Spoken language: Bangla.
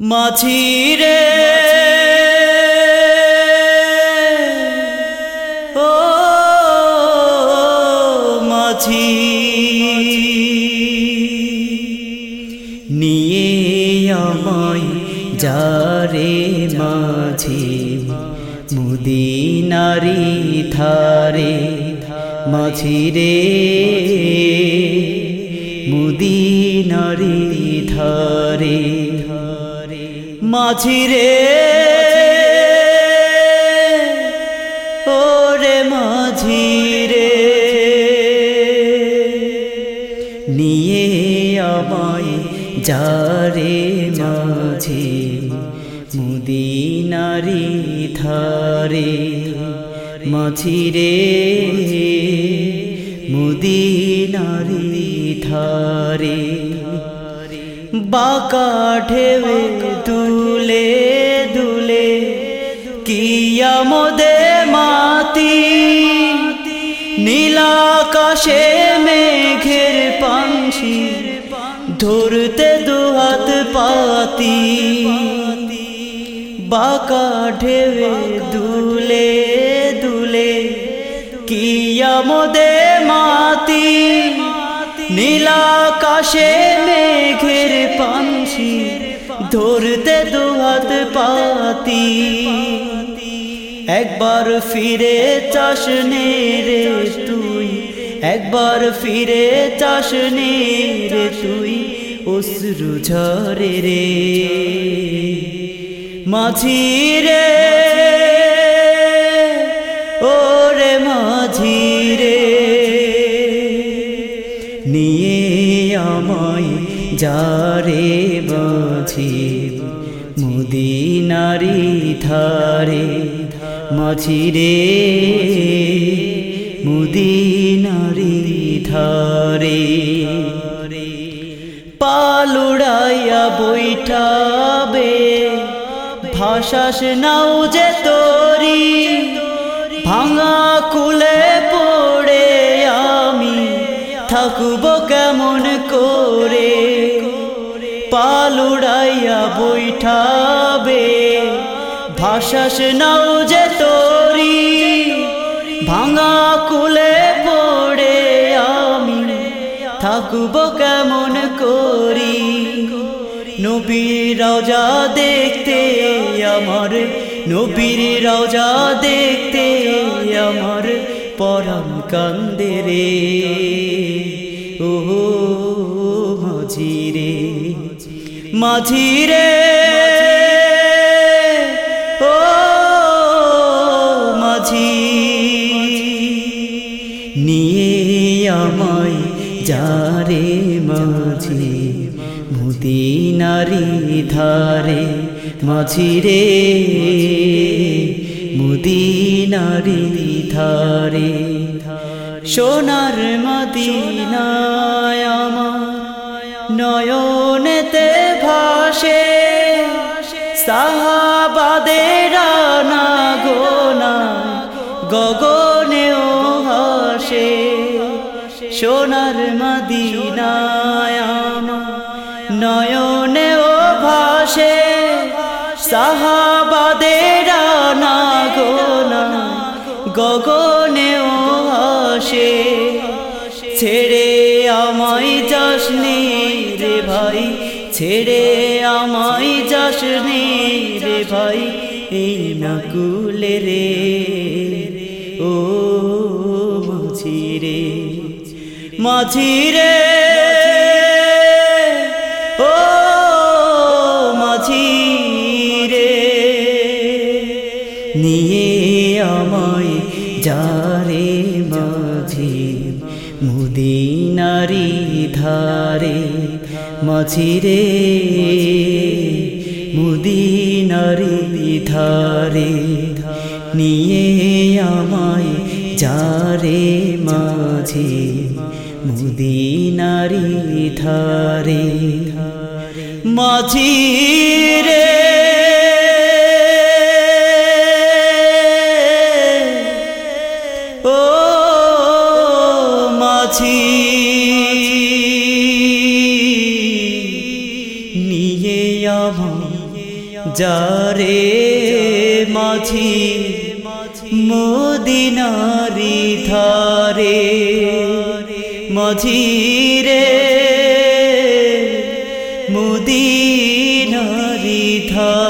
মাছি রে ও মাছি নিয়ে আমায় যারে মাঝি মুদিনারি ধারে। মাঝি রে মুদিনারি ধারে। মাঝি রে ওরে মাঝি রে নিয়ে আমায় যারে মাঝি, মুদিনারি ধারে। মাঝি রে মুদিনারি ধারে। বাঁকা ঢেবে দুলে দুলে কিয়ামদে মাতি। নীলাকাশে মেঘের পাংশি ধরতে দুহাত পাতি। বাঁকা ঢেবে দুলে দুলে কিয়ামদে মাতি। নীলাকাশে মেঘের পাংশি ধরতে দুহাত পাতি। একবার ফিরে চাস রে তুই, একবার ফিরে চাস রে তুই, অশ্রু ঝরে রে। মাঝি রে ওরে মাঝি নিয়ে আমায় যারে বাছি মুদিনারি ধারে মুদি মুদিনারি ধারে। পালুড়াইয়া বৈঠাবে, ভাষাস নাও যে তোরি, ভাঙা কুলে থাকব কেমন করে? পালুড়াইয়া বৈঠাবে। ভাষাস নাও যে তোরি, ভাঙা কুলে পড়ে আমি। থাকব কেমন করি? নবীর রাজা দেখতে আমার, নবীর রাজা দেখতে আমার পরম কান্দে রে। মাঝি রে ও মাঝি, নিয়ে আমায় যারে মাঝি, মুদিনারি ধারে মাঝি রে মুদিনারি ধারে সোনার মদিনায় আমার নয়নেতে ভাসে সাহাবাদের না গোনা গগনেও হাসে, সোনার মদিনায় নয়নেও ভাসে, সাহাবাদের না গোনা গগনেও হাসে, ছেড়ে আমায় যাসনি রে ভাই। ছেড়ে আমায় যাসনি রে ভাই, এই নাকুলে রে। ও মাঝি রে মাঝি রে। ও মাঝি রে। নিয়ে আমায় যারে মাঝি, মুদিনারি ধারে। মাঝি রে মুদিনারি ধারে নিয়ে আমায় যারে মাঝি মুদিনারি ধারে মাঝি রে ও মাঝি যারে মাঝি মদিনারি ধারে মাঝি রে মুদিনারি ধারে